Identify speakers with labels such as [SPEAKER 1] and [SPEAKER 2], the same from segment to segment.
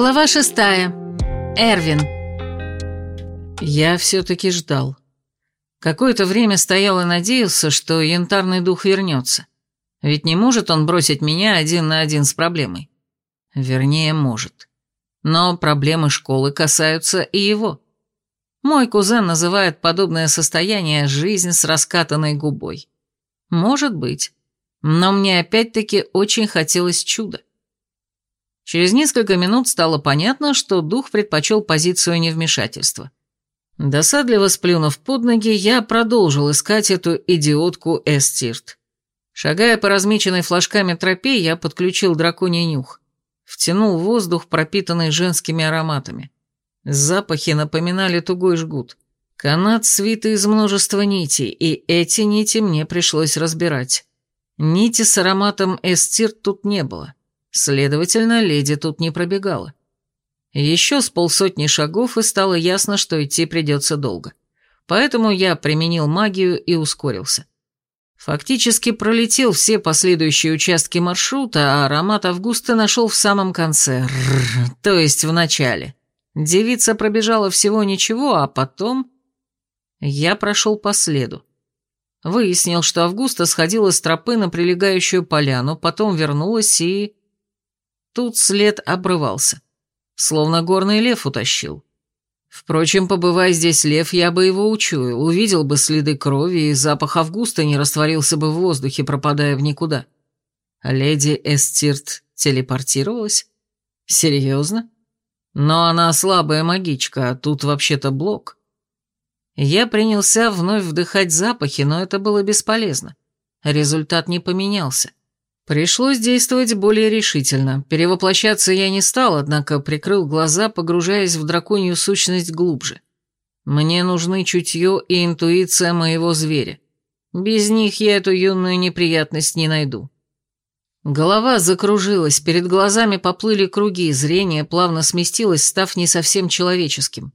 [SPEAKER 1] Глава шестая. Эрвин.
[SPEAKER 2] Я все-таки ждал. Какое-то время стоял и надеялся, что янтарный дух вернется. Ведь не может он бросить меня один на один с проблемой. Вернее, может. Но проблемы школы касаются и его. Мой кузен называет подобное состояние «жизнь с раскатанной губой». Может быть. Но мне опять-таки очень хотелось чуда. Через несколько минут стало понятно, что дух предпочел позицию невмешательства. Досадливо сплюнув под ноги, я продолжил искать эту идиотку Эстирт. Шагая по размеченной флажками тропе, я подключил драконий нюх. Втянул воздух, пропитанный женскими ароматами. Запахи напоминали тугой жгут. Канат свиты из множества нитей, и эти нити мне пришлось разбирать. Нити с ароматом Эстирт тут не было. Следовательно, леди тут не пробегала. Еще с полсотни шагов, и стало ясно, что идти придется долго. Поэтому я применил магию и ускорился. Фактически пролетел все последующие участки маршрута, а аромат Августа нашел в самом конце, то есть в начале. Девица пробежала всего ничего, а потом... Я прошел по следу. Выяснил, что Августа сходила с тропы на прилегающую поляну, потом вернулась и... Тут след обрывался. Словно горный лев утащил. Впрочем, побывая здесь лев, я бы его учуял, увидел бы следы крови, и запах Августа не растворился бы в воздухе, пропадая в никуда. Леди Эстирт телепортировалась? Серьезно? Но она слабая магичка, а тут вообще-то блок. Я принялся вновь вдыхать запахи, но это было бесполезно. Результат не поменялся. Пришлось действовать более решительно. Перевоплощаться я не стал, однако прикрыл глаза, погружаясь в драконью сущность глубже. Мне нужны чутье и интуиция моего зверя. Без них я эту юную неприятность не найду. Голова закружилась, перед глазами поплыли круги, зрение плавно сместилось, став не совсем человеческим.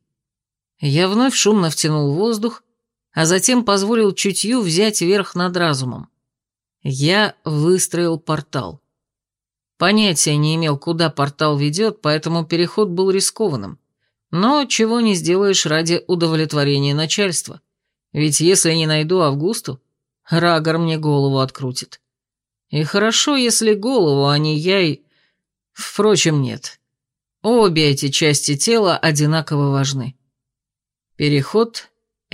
[SPEAKER 2] Я вновь шумно втянул воздух, а затем позволил чутью взять верх над разумом. Я выстроил портал. Понятия не имел, куда портал ведет, поэтому переход был рискованным. Но чего не сделаешь ради удовлетворения начальства. Ведь если не найду Августу, Рагор мне голову открутит. И хорошо, если голову, а не я и... Впрочем, нет. Обе эти части тела одинаково важны. Переход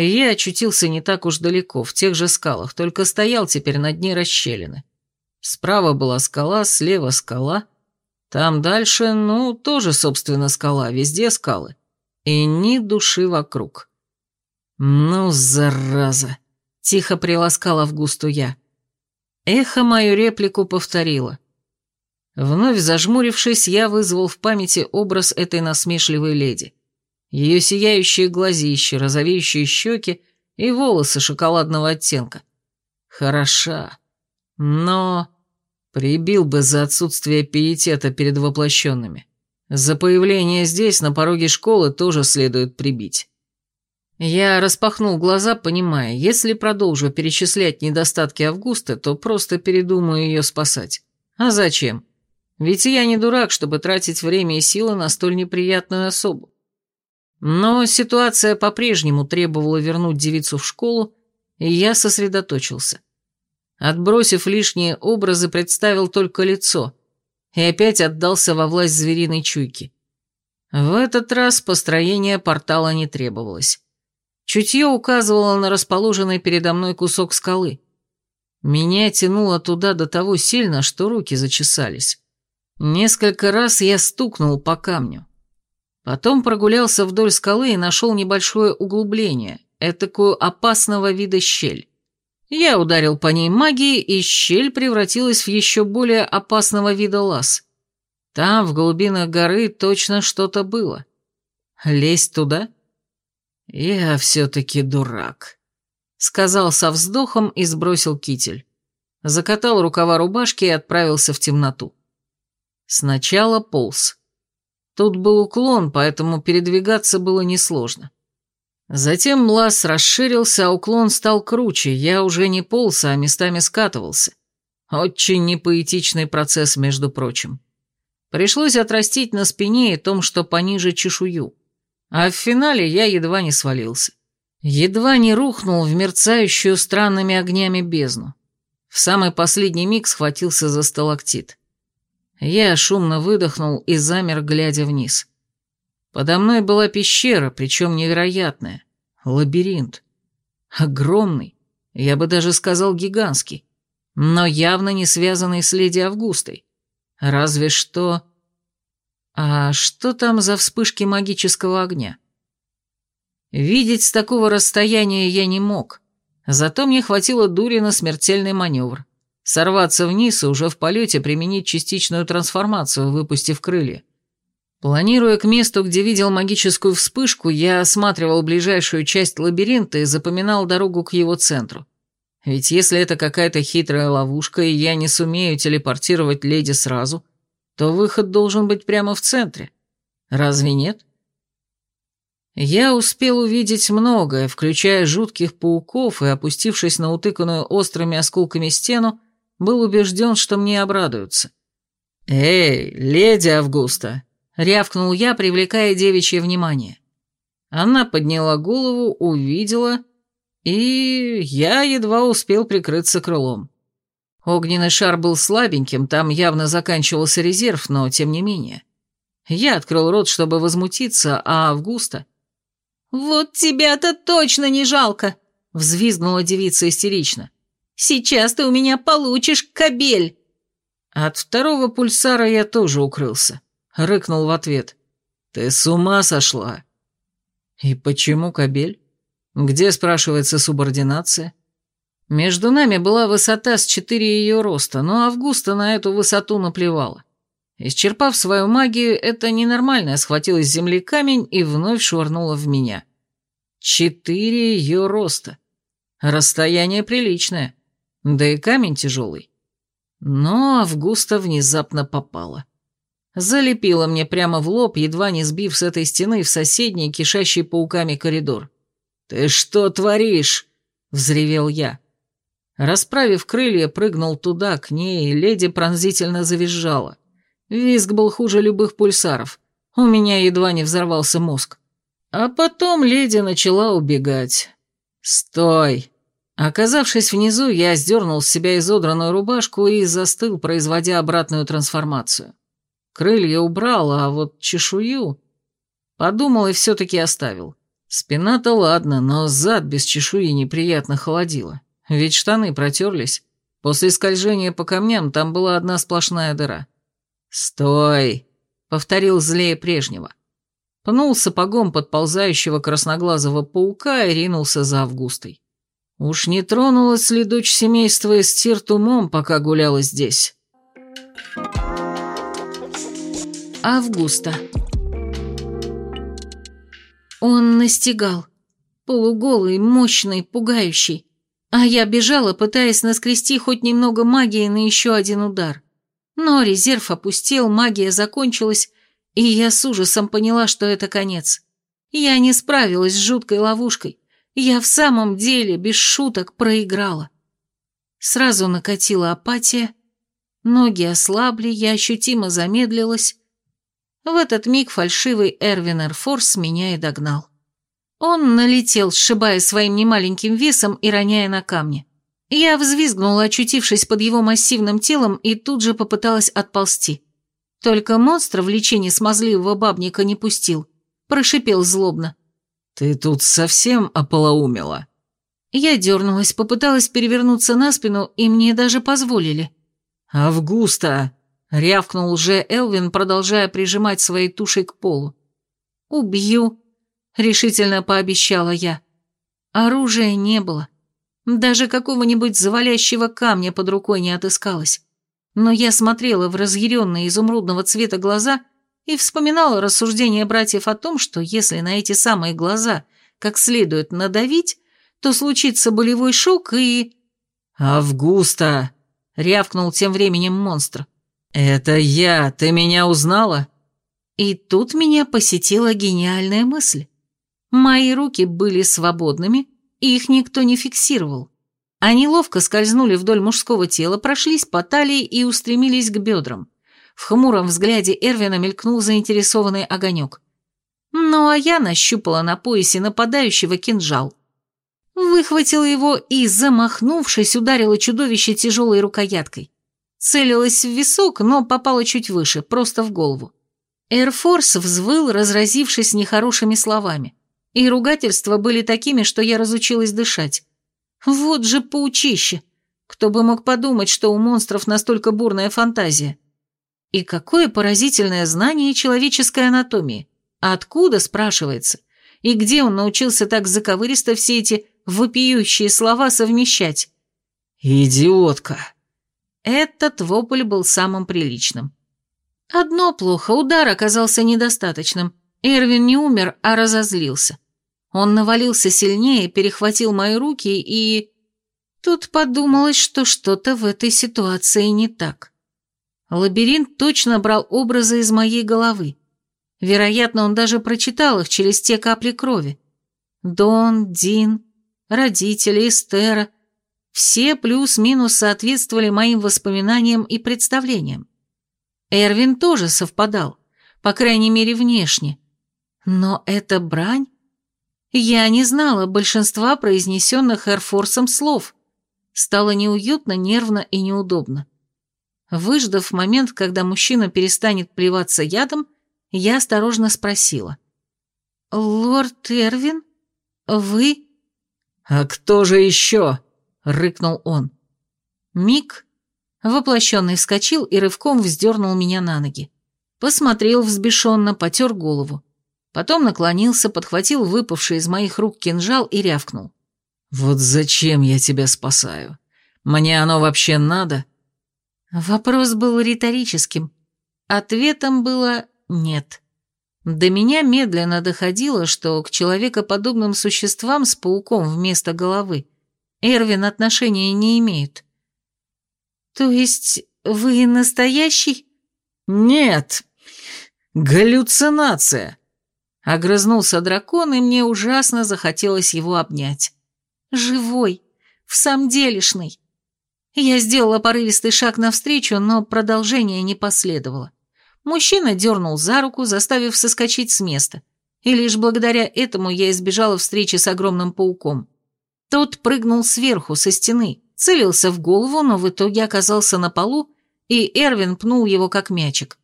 [SPEAKER 2] я очутился не так уж далеко, в тех же скалах, только стоял теперь на дне расщелины. Справа была скала, слева скала. Там дальше, ну, тоже, собственно, скала, везде скалы. И ни души вокруг. «Ну, зараза!» — тихо приласкала в густу я. Эхо мою реплику повторило. Вновь зажмурившись, я вызвал в памяти образ этой насмешливой леди ее сияющие глазища, розовеющие щеки и волосы шоколадного оттенка. Хороша, но прибил бы за отсутствие пиетета перед воплощенными. За появление здесь, на пороге школы, тоже следует прибить. Я распахнул глаза, понимая, если продолжу перечислять недостатки Августа, то просто передумаю ее спасать. А зачем? Ведь я не дурак, чтобы тратить время и силы на столь неприятную особу. Но ситуация по-прежнему требовала вернуть девицу в школу, и я сосредоточился. Отбросив лишние образы, представил только лицо и опять отдался во власть звериной чуйки. В этот раз построение портала не требовалось. Чутье указывало на расположенный передо мной кусок скалы. Меня тянуло туда до того сильно, что руки зачесались. Несколько раз я стукнул по камню. Потом прогулялся вдоль скалы и нашел небольшое углубление, этакую опасного вида щель. Я ударил по ней магией, и щель превратилась в еще более опасного вида лаз. Там, в глубинах горы, точно что-то было. Лезть туда? Я все-таки дурак, — сказал со вздохом и сбросил китель. Закатал рукава рубашки и отправился в темноту. Сначала полз. Тут был уклон, поэтому передвигаться было несложно. Затем лаз расширился, а уклон стал круче, я уже не полз, а местами скатывался. Очень непоэтичный процесс, между прочим. Пришлось отрастить на спине и том, что пониже чешую. А в финале я едва не свалился. Едва не рухнул в мерцающую странными огнями бездну. В самый последний миг схватился за сталактит. Я шумно выдохнул и замер, глядя вниз. Подо мной была пещера, причем невероятная. Лабиринт. Огромный, я бы даже сказал гигантский, но явно не связанный с леди Августой. Разве что... А что там за вспышки магического огня? Видеть с такого расстояния я не мог, зато мне хватило дури на смертельный маневр. Сорваться вниз и уже в полете применить частичную трансформацию, выпустив крылья. Планируя к месту, где видел магическую вспышку, я осматривал ближайшую часть лабиринта и запоминал дорогу к его центру. Ведь если это какая-то хитрая ловушка, и я не сумею телепортировать леди сразу, то выход должен быть прямо в центре. Разве нет? Я успел увидеть многое, включая жутких пауков, и, опустившись на утыканную острыми осколками стену, был убежден, что мне обрадуются. «Эй, леди Августа!» — рявкнул я, привлекая девичье внимание. Она подняла голову, увидела, и я едва успел прикрыться крылом. Огненный шар был слабеньким, там явно заканчивался резерв, но тем не менее. Я открыл рот, чтобы возмутиться, а Августа... «Вот тебя-то точно не жалко!» — взвизгнула девица истерично. «Сейчас ты у меня получишь кабель!» От второго пульсара я тоже укрылся. Рыкнул в ответ. «Ты с ума сошла?» «И почему кабель? Где, спрашивается, субординация?» Между нами была высота с четыре ее роста, но Августа на эту высоту наплевала. Исчерпав свою магию, это ненормальная схватила с земли камень и вновь швырнула в меня. Четыре ее роста. Расстояние приличное. Да и камень тяжелый. Но Августа внезапно попала залепила мне прямо в лоб, едва не сбив с этой стены в соседний, кишащий пауками коридор. «Ты что творишь?» — взревел я. Расправив крылья, прыгнул туда, к ней, и леди пронзительно завизжала. Визг был хуже любых пульсаров. У меня едва не взорвался мозг. А потом леди начала убегать. «Стой!» Оказавшись внизу, я сдернул с себя изодранную рубашку и застыл, производя обратную трансформацию. Крылья убрал, а вот чешую... Подумал и все-таки оставил. Спина-то ладно, но зад без чешуи неприятно холодило. Ведь штаны протерлись. После скольжения по камням там была одна сплошная дыра. «Стой!» — повторил злее прежнего. Пнул сапогом подползающего красноглазого паука и ринулся за Августой. Уж не тронулась ли дочь семейства Эстирт умом, пока гуляла здесь?
[SPEAKER 1] Августа. Он настигал. Полуголый, мощный, пугающий. А я бежала, пытаясь наскрести хоть немного магии на еще один удар. Но резерв опустел, магия закончилась, и я с ужасом поняла, что это конец. Я не справилась с жуткой ловушкой. Я в самом деле, без шуток, проиграла. Сразу накатила апатия, ноги ослабли, я ощутимо замедлилась, в этот миг фальшивый Эрвин Эрфорс меня и догнал. Он налетел, сшибая своим немаленьким весом и роняя на камни. Я взвизгнула, очутившись под его массивным телом, и тут же попыталась отползти. Только монстр в лечении смазливого бабника не пустил. Прошипел злобно.
[SPEAKER 2] «Ты тут совсем ополоумела?»
[SPEAKER 1] Я дернулась, попыталась перевернуться на спину, и мне даже позволили.
[SPEAKER 2] «Августа!» Рявкнул уже Элвин, продолжая прижимать своей тушей к полу.
[SPEAKER 1] «Убью», — решительно пообещала я. Оружия не было. Даже какого-нибудь завалящего камня под рукой не отыскалось. Но я смотрела в разъяренные изумрудного цвета глаза и вспоминала рассуждения братьев о том, что если на эти самые глаза как следует надавить, то случится болевой шок и...
[SPEAKER 2] «Августа!» — рявкнул тем временем монстр. «Это я, ты меня узнала?»
[SPEAKER 1] И тут меня посетила гениальная мысль. Мои руки были свободными, и их никто не фиксировал. Они ловко скользнули вдоль мужского тела, прошлись по талии и устремились к бедрам. В хмуром взгляде Эрвина мелькнул заинтересованный огонек. Ну а я нащупала на поясе нападающего кинжал. Выхватила его и, замахнувшись, ударила чудовище тяжелой рукояткой. Целилась в висок, но попала чуть выше, просто в голову. Эрфорс взвыл, разразившись нехорошими словами. И ругательства были такими, что я разучилась дышать. Вот же паучище! Кто бы мог подумать, что у монстров настолько бурная фантазия. И какое поразительное знание человеческой анатомии. Откуда, спрашивается? И где он научился так заковыристо все эти вопиющие слова совмещать?
[SPEAKER 2] «Идиотка!»
[SPEAKER 1] Этот вопль был самым приличным. Одно плохо, удар оказался недостаточным. Эрвин не умер, а разозлился. Он навалился сильнее, перехватил мои руки и... Тут подумалось, что что-то в этой ситуации не так. Лабиринт точно брал образы из моей головы. Вероятно, он даже прочитал их через те капли крови. Дон, Дин, родители, Эстера — все плюс-минус соответствовали моим воспоминаниям и представлениям. Эрвин тоже совпадал, по крайней мере, внешне. Но это брань? Я не знала большинства произнесенных Эрфорсом слов. Стало неуютно, нервно и неудобно. Выждав момент, когда мужчина перестанет плеваться ядом, я осторожно спросила. «Лорд Эрвин? Вы?»
[SPEAKER 2] «А кто же еще?» — рыкнул он.
[SPEAKER 1] Миг. Воплощенный вскочил и рывком вздернул меня на ноги. Посмотрел взбешенно, потер голову. Потом наклонился, подхватил выпавший из моих рук кинжал и рявкнул.
[SPEAKER 2] «Вот зачем я тебя спасаю? Мне оно вообще надо?»
[SPEAKER 1] Вопрос был риторическим. Ответом было «нет». До меня медленно доходило, что к человекоподобным существам с пауком вместо головы Эрвин отношения не имеет. То есть вы настоящий?
[SPEAKER 2] Нет. Галлюцинация.
[SPEAKER 1] Огрызнулся дракон, и мне ужасно захотелось его обнять. Живой, в самом делешный. Я сделала порывистый шаг навстречу, но продолжения не последовало. Мужчина дернул за руку, заставив соскочить с места. И лишь благодаря этому я избежала встречи с огромным пауком. Тот прыгнул сверху, со стены, целился в голову, но в итоге оказался на полу, и Эрвин пнул его как мячик.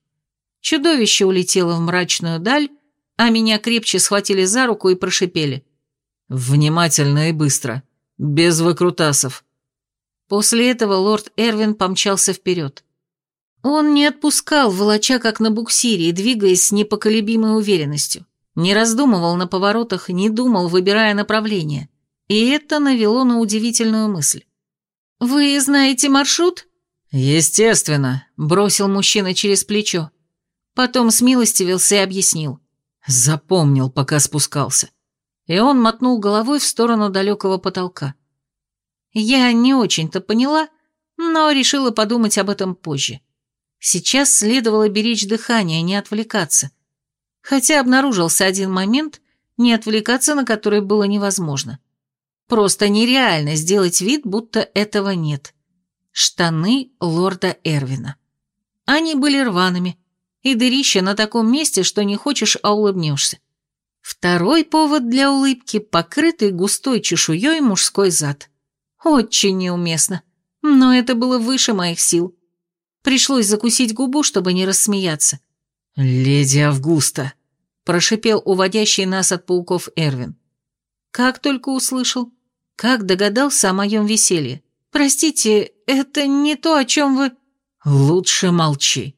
[SPEAKER 1] Чудовище улетело в мрачную даль, а меня крепче схватили за руку и прошипели.
[SPEAKER 2] «Внимательно и быстро, без выкрутасов».
[SPEAKER 1] После этого лорд Эрвин помчался вперед. Он не отпускал, волоча как на буксире двигаясь с непоколебимой уверенностью. Не раздумывал на поворотах, не думал, выбирая направление. И это навело на удивительную мысль. «Вы знаете маршрут?»
[SPEAKER 2] «Естественно», —
[SPEAKER 1] бросил мужчина через плечо. Потом смилостивился и объяснил.
[SPEAKER 2] Запомнил, пока спускался.
[SPEAKER 1] И он мотнул головой в сторону далекого потолка. Я не очень-то поняла, но решила подумать об этом позже. Сейчас следовало беречь дыхание, не отвлекаться. Хотя обнаружился один момент, не отвлекаться на который было невозможно. Просто нереально сделать вид, будто этого нет. Штаны лорда Эрвина. Они были рваными, и дырища на таком месте, что не хочешь, а улыбнешься. Второй повод для улыбки – покрытый густой чешуей мужской зад. Очень неуместно, но это было выше моих сил. Пришлось закусить губу, чтобы не рассмеяться.
[SPEAKER 2] «Леди Августа», –
[SPEAKER 1] прошипел уводящий нас от пауков Эрвин. Как только услышал, как догадался о моем веселье. Простите, это не то, о чем вы...
[SPEAKER 2] Лучше молчи.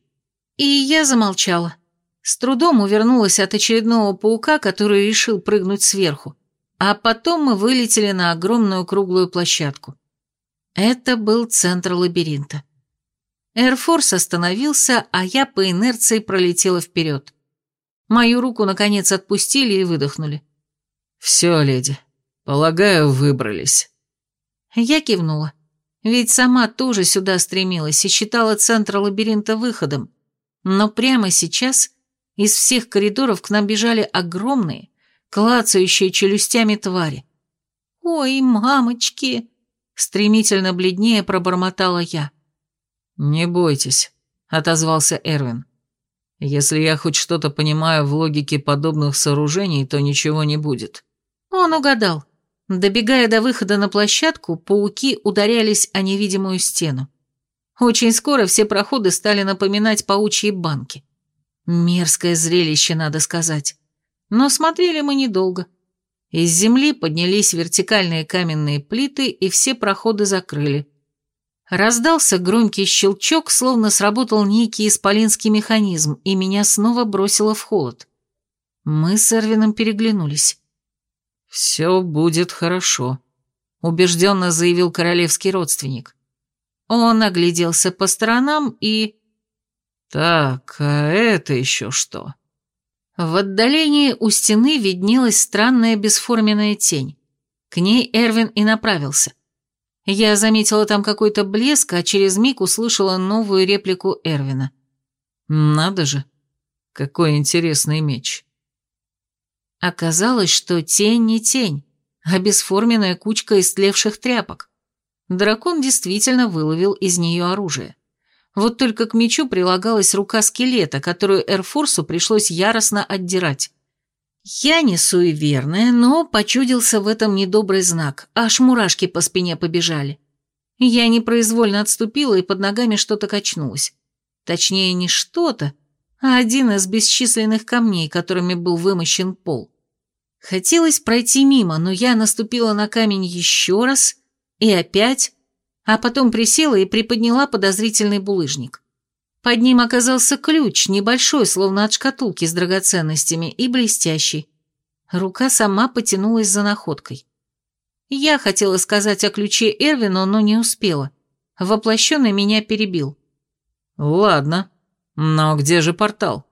[SPEAKER 1] И я замолчала. С трудом увернулась от очередного паука, который решил прыгнуть сверху. А потом мы вылетели на огромную круглую площадку. Это был центр лабиринта. Эрфорс остановился, а я по инерции пролетела вперед. Мою руку, наконец, отпустили и выдохнули.
[SPEAKER 2] «Все, леди, полагаю, выбрались».
[SPEAKER 1] Я кивнула. Ведь сама тоже сюда стремилась и считала центр лабиринта выходом. Но прямо сейчас из всех коридоров к нам бежали огромные, клацающие челюстями твари. «Ой, мамочки!» Стремительно бледнее пробормотала я.
[SPEAKER 2] «Не бойтесь, отозвался Эрвин. «Если я хоть что-то понимаю в логике подобных сооружений, то ничего не будет».
[SPEAKER 1] Он угадал. Добегая до выхода на площадку, пауки ударялись о невидимую стену. Очень скоро все проходы стали напоминать паучьи банки. Мерзкое зрелище, надо сказать. Но смотрели мы недолго. Из земли поднялись вертикальные каменные плиты, и все проходы закрыли. Раздался громкий щелчок, словно сработал некий исполинский механизм, и меня снова бросило в холод. Мы с Эрвином переглянулись.
[SPEAKER 2] «Все будет хорошо», — убежденно заявил королевский родственник.
[SPEAKER 1] Он огляделся по сторонам и...
[SPEAKER 2] «Так, а это еще что?»
[SPEAKER 1] В отдалении у стены виднелась странная бесформенная тень. К ней Эрвин и направился. Я заметила там какой-то блеск, а через миг услышала новую реплику Эрвина.
[SPEAKER 2] «Надо же, какой интересный меч!»
[SPEAKER 1] Оказалось, что тень не тень, а бесформенная кучка истлевших тряпок. Дракон действительно выловил из нее оружие. Вот только к мечу прилагалась рука скелета, которую Эрфорсу пришлось яростно отдирать. Я не суеверная, но почудился в этом недобрый знак, аж мурашки по спине побежали. Я непроизвольно отступила, и под ногами что-то качнулось. Точнее, не что-то, а один из бесчисленных камней, которыми был вымощен пол. Хотелось пройти мимо, но я наступила на камень еще раз и опять, а потом присела и приподняла подозрительный булыжник. Под ним оказался ключ, небольшой, словно от шкатулки с драгоценностями, и блестящий. Рука сама потянулась за находкой. Я хотела сказать о ключе Эрвину, но не успела. Воплощенный меня перебил.
[SPEAKER 2] «Ладно, но где же портал?»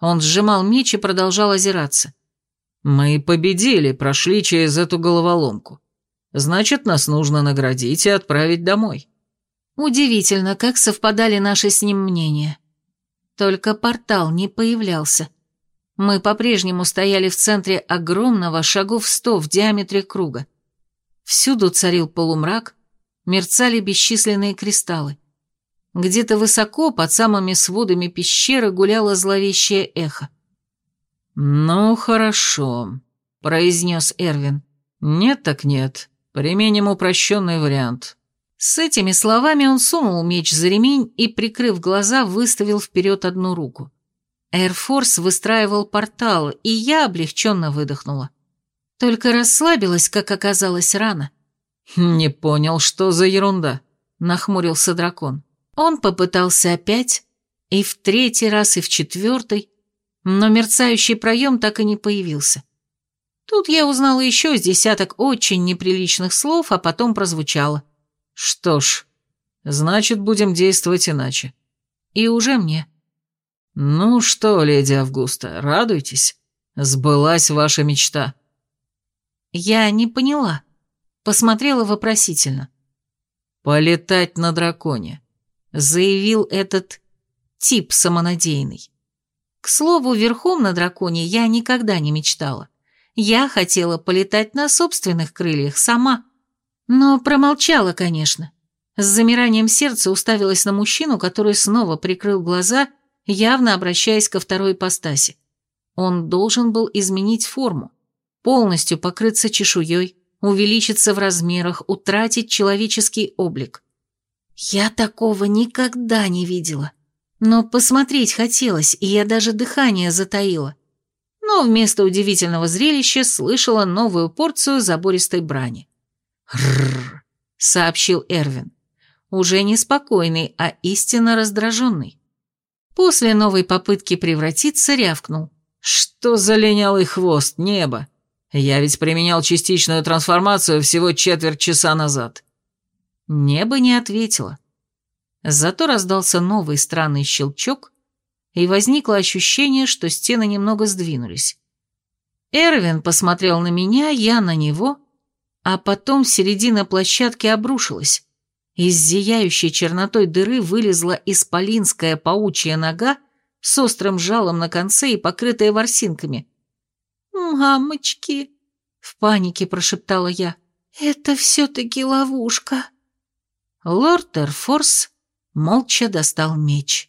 [SPEAKER 1] Он сжимал меч и продолжал озираться.
[SPEAKER 2] «Мы победили, прошли через эту головоломку. Значит, нас нужно наградить и отправить домой.
[SPEAKER 1] Удивительно, как совпадали наши с ним мнения. Только портал не появлялся. Мы по-прежнему стояли в центре огромного шагов сто в диаметре круга. Всюду царил полумрак, мерцали бесчисленные кристаллы. Где-то высоко, под самыми сводами пещеры, гуляло зловещее эхо.
[SPEAKER 2] «Ну, хорошо», — произнес Эрвин. «Нет так нет. Применим упрощенный вариант.
[SPEAKER 1] С этими словами он сунул меч за ремень и, прикрыв глаза, выставил вперед одну руку. Эрфорс выстраивал портал, и я облегченно выдохнула. Только расслабилась, как оказалось, рано.
[SPEAKER 2] «Не понял, что за ерунда?» — нахмурился дракон.
[SPEAKER 1] Он попытался опять, и в третий раз, и в четвертый, но мерцающий проем так и не появился. Тут я узнала еще с десяток очень неприличных слов, а потом прозвучало.
[SPEAKER 2] Что ж, значит, будем действовать иначе.
[SPEAKER 1] И уже мне.
[SPEAKER 2] Ну что, леди Августа, радуйтесь. Сбылась ваша мечта.
[SPEAKER 1] Я не поняла. Посмотрела вопросительно.
[SPEAKER 2] Полетать на драконе, заявил этот тип самонадеянный.
[SPEAKER 1] К слову, верхом на драконе я никогда не мечтала. Я хотела полетать на собственных крыльях сама. Но промолчала, конечно. С замиранием сердца уставилась на мужчину, который снова прикрыл глаза, явно обращаясь ко второй ипостаси. Он должен был изменить форму, полностью покрыться чешуей, увеличиться в размерах, утратить человеческий облик. Я такого никогда не видела. Но посмотреть хотелось, и я даже дыхание затаила но вместо удивительного зрелища слышала новую порцию забористой брани. «Рррр», — сообщил Эрвин. Уже не спокойный, а истинно раздраженный. После новой попытки превратиться рявкнул.
[SPEAKER 2] «Что за линялый хвост, небо? Я ведь применял частичную трансформацию всего четверть часа назад».
[SPEAKER 1] Небо не ответило. Зато раздался новый странный щелчок, и возникло ощущение, что стены немного сдвинулись. Эрвин посмотрел на меня, я на него, а потом середина площадки обрушилась. Из зияющей чернотой дыры вылезла исполинская паучья нога с острым жалом на конце и покрытая ворсинками. «Мамочки!» — в панике прошептала я. «Это все-таки ловушка!» Лорд Эрфорс молча достал меч.